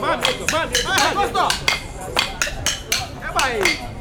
Mami, mami, mami. は。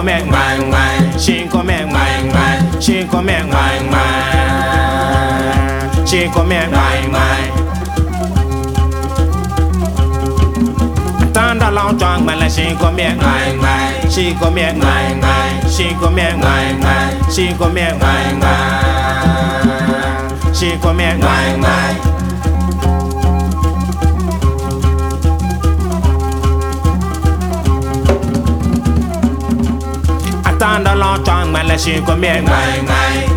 có mẹ ngoài ngoài chỉ có mẹ ngoài ngoài chỉ có mẹ ngoài ngoài chỉ có mẹ ngoài ngoài tan đã lao choang mà là chỉ có mẹ ngoài ngoài chỉ có mẹ ngoài ngoài chỉ có mẹ ngoài ngoài chỉ có mẹ ngoài ngoài chỉ có mẹ ngoài ngoài tan đó lo choang mà là xin có miệng mày mày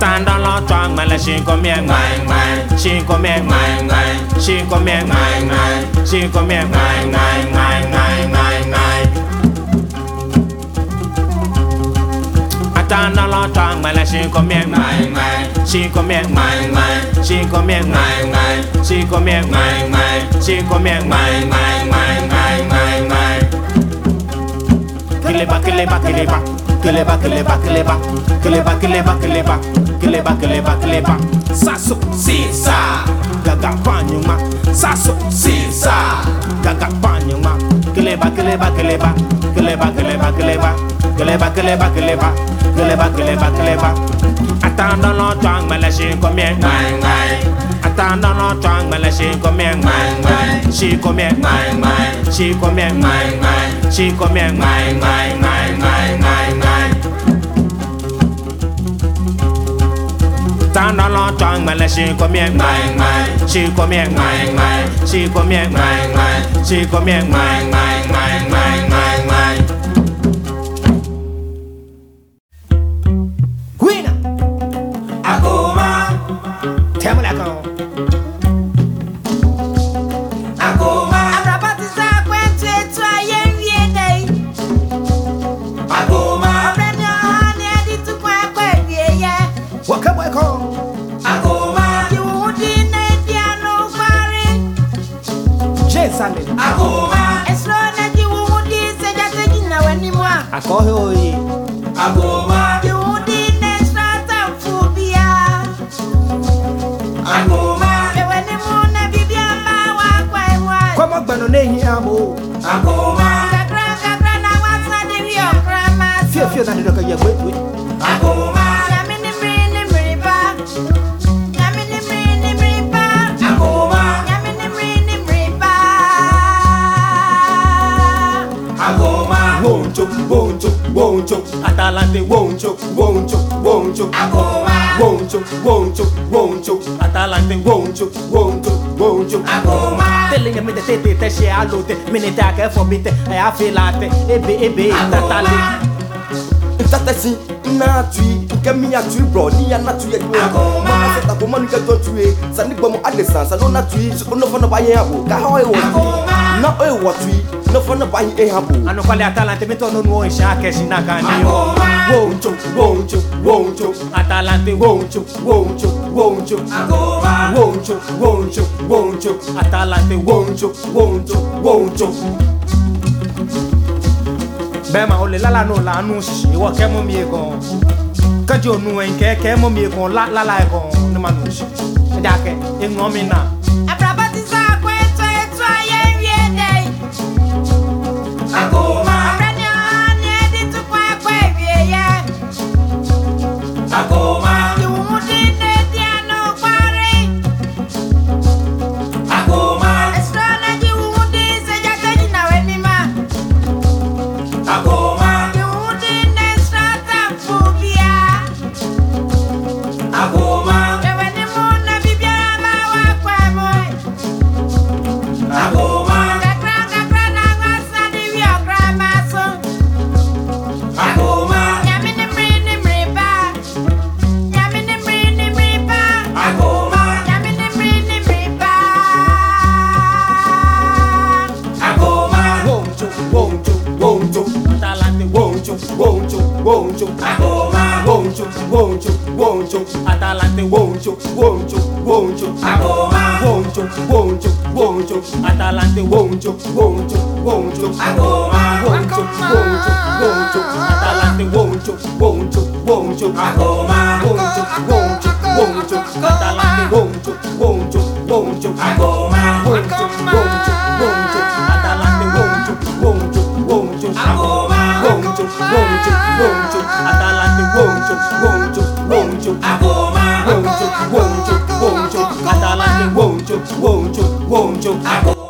tan đó lo choang mà là xin có miệng mày mày xin có miệng mày mày xin có miệng mày mày xin có miệng mày mày mày mày mày mày tan đó lo choang mà là xin có miệng mày mày xin có miệng mày mày xin có miệng mày mày xin có miệng mày mày xin có miệng mày mày mày mày mày mày Kile ba kile ba kile ba keleba keleba keleba keleba keleba keleba keleba keleba keleba saso sisa. Gaga panyuma. Saso sisa. Gaga panyuma. Keleba keleba keleba keleba keleba keleba keleba keleba keleba keleba keleba keleba attendant longtemps mais là j'ai combien? Attendant longtemps mais là j'ai combien? J'ai combien? J'ai combien? J'ai combien? 当当啷装满了西瓜面，买买西瓜面，买买西面，面，won't you, won't you, won't you, Atalante won't you, won't you, won't you, Agoma, won't you, won't you, won't you, Atalante won't you, won't you, won't you, Agoma. Telling me the tete, she alote, minitake for bit, I feel like, ebe, ebe, Atalante. tatasi nnatui kɛmi atui brɔ ni anatui ɛdun akɔma asetakoma nu yɛtɔ tue sani gbɔmu adesan sani onatui onofɔ nɔba yɛ abo kahɔ ewɔ tui na ewɔ tui nɔfɔ nɔba yɛ ehabo. anukɔle atalante mi tɔ nunu o nsa kɛsi na kan ni. O. wonjo wonjo wonjo atalante wonjo wonjo wonjo akɔma wo wonjo wonjo atalante wonjo wonjo wonjo bɛma o le lala n'o la anu si iwɔ kɛ mo mi ye kɔn kɛnti o nu wɛn kɛ mi ye la lala yɛ kɔn ne ma nu si ɛdi a kɛ eŋɔ mi na. Woncho. Agoma. Woncho, woncho, woncho. Atalante wo Woncho, woncho, woncho. Agoma. Woncho, woncho, woncho. Atalante wo Woncho, woncho, woncho. Agoma. Woncho, woncho, woncho. Atalante wo Woncho, woncho, woncho. Agoma. Woncho, woncho, woncho. Atalante wo Woncho, woncho, woncho. Agoma. Woncho, woncho, woncho. Atalante wo Woncho, woncho, woncho. Agoma. Woncho, woncho,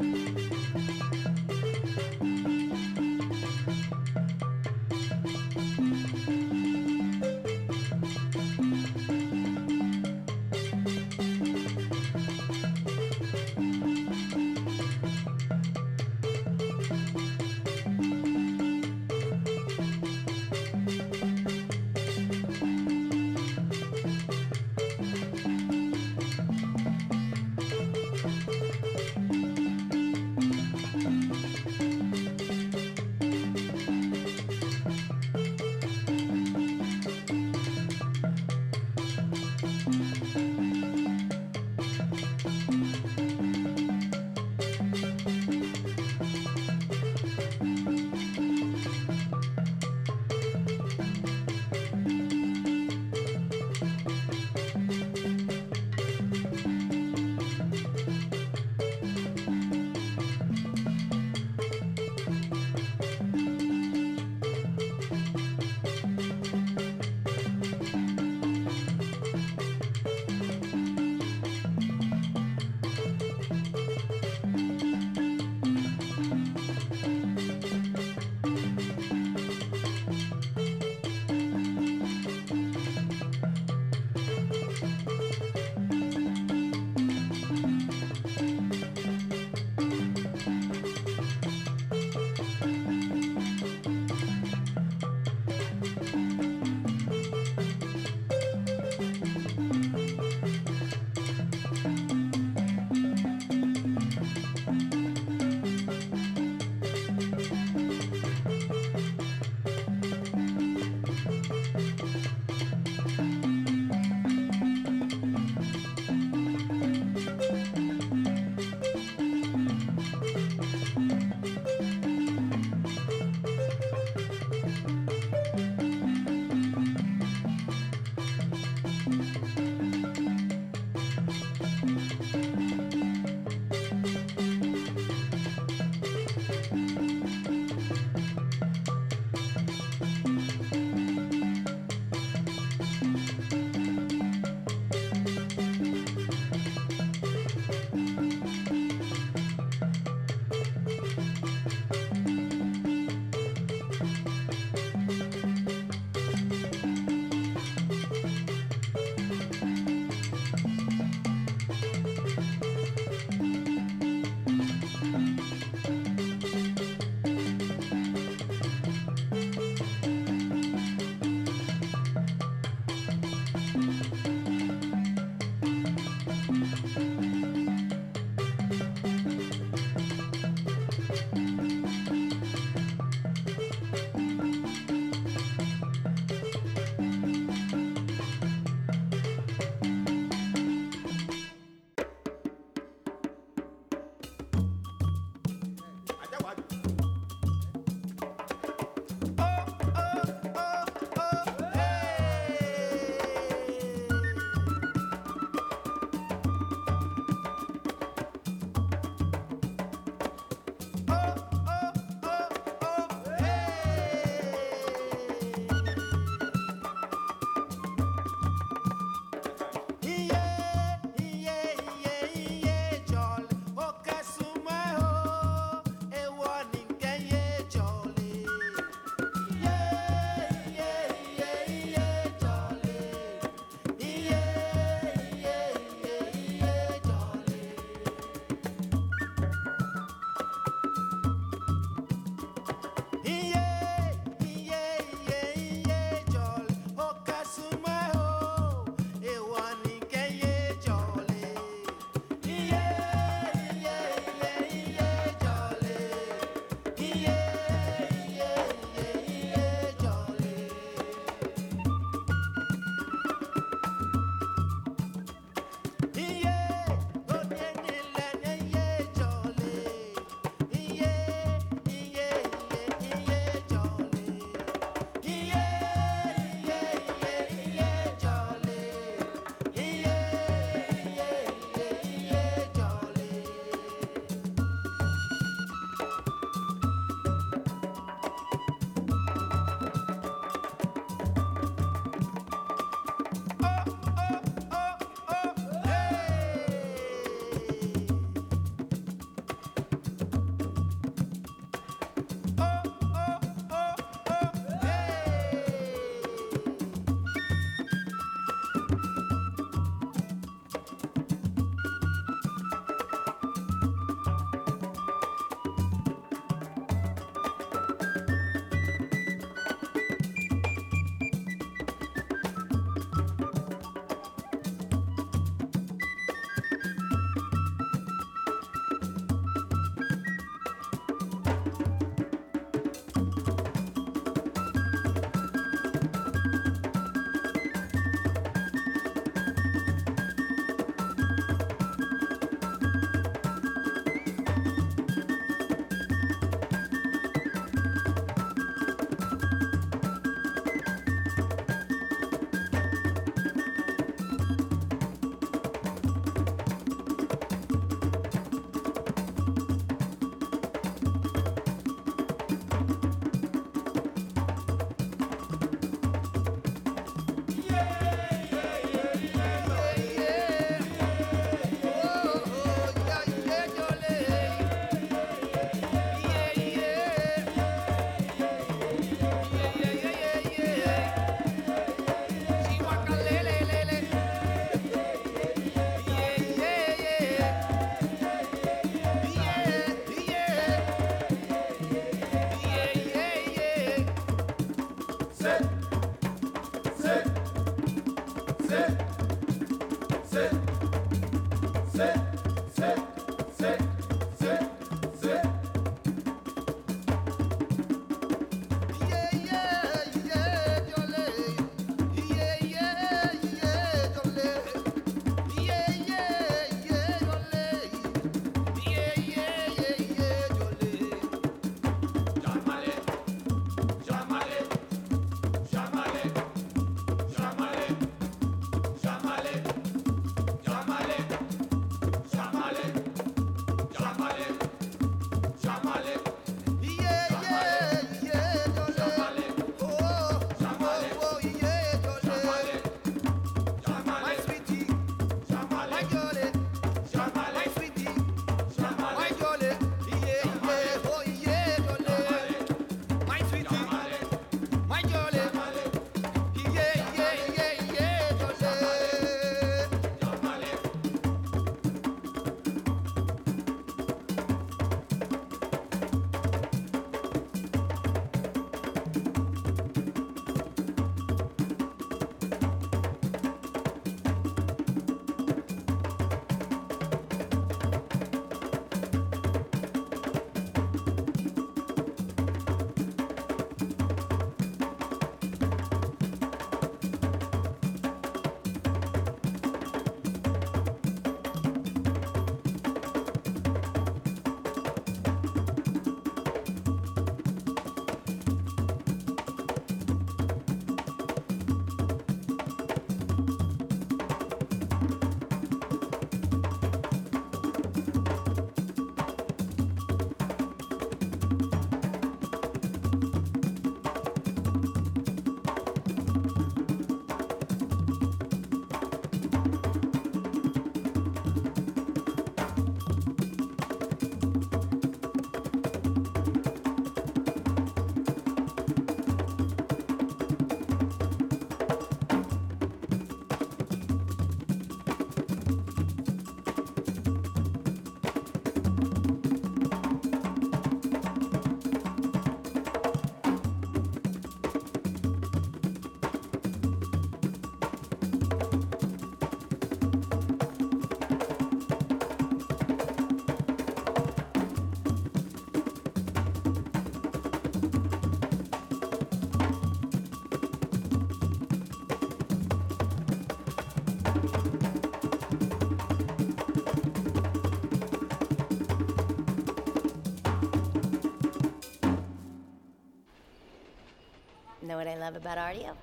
love about Audio?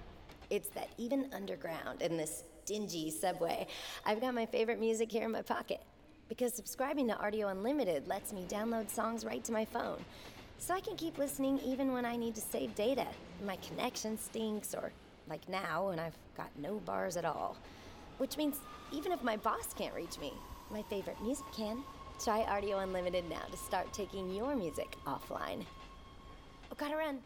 It's that even underground in this dingy subway, I've got my favorite music here in my pocket. Because subscribing to Audio Unlimited lets me download songs right to my phone. So I can keep listening even when I need to save data, my connection stinks, or like now when I've got no bars at all. Which means even if my boss can't reach me, my favorite music can. Try Audio Unlimited now to start taking your music offline. Oh, gotta run.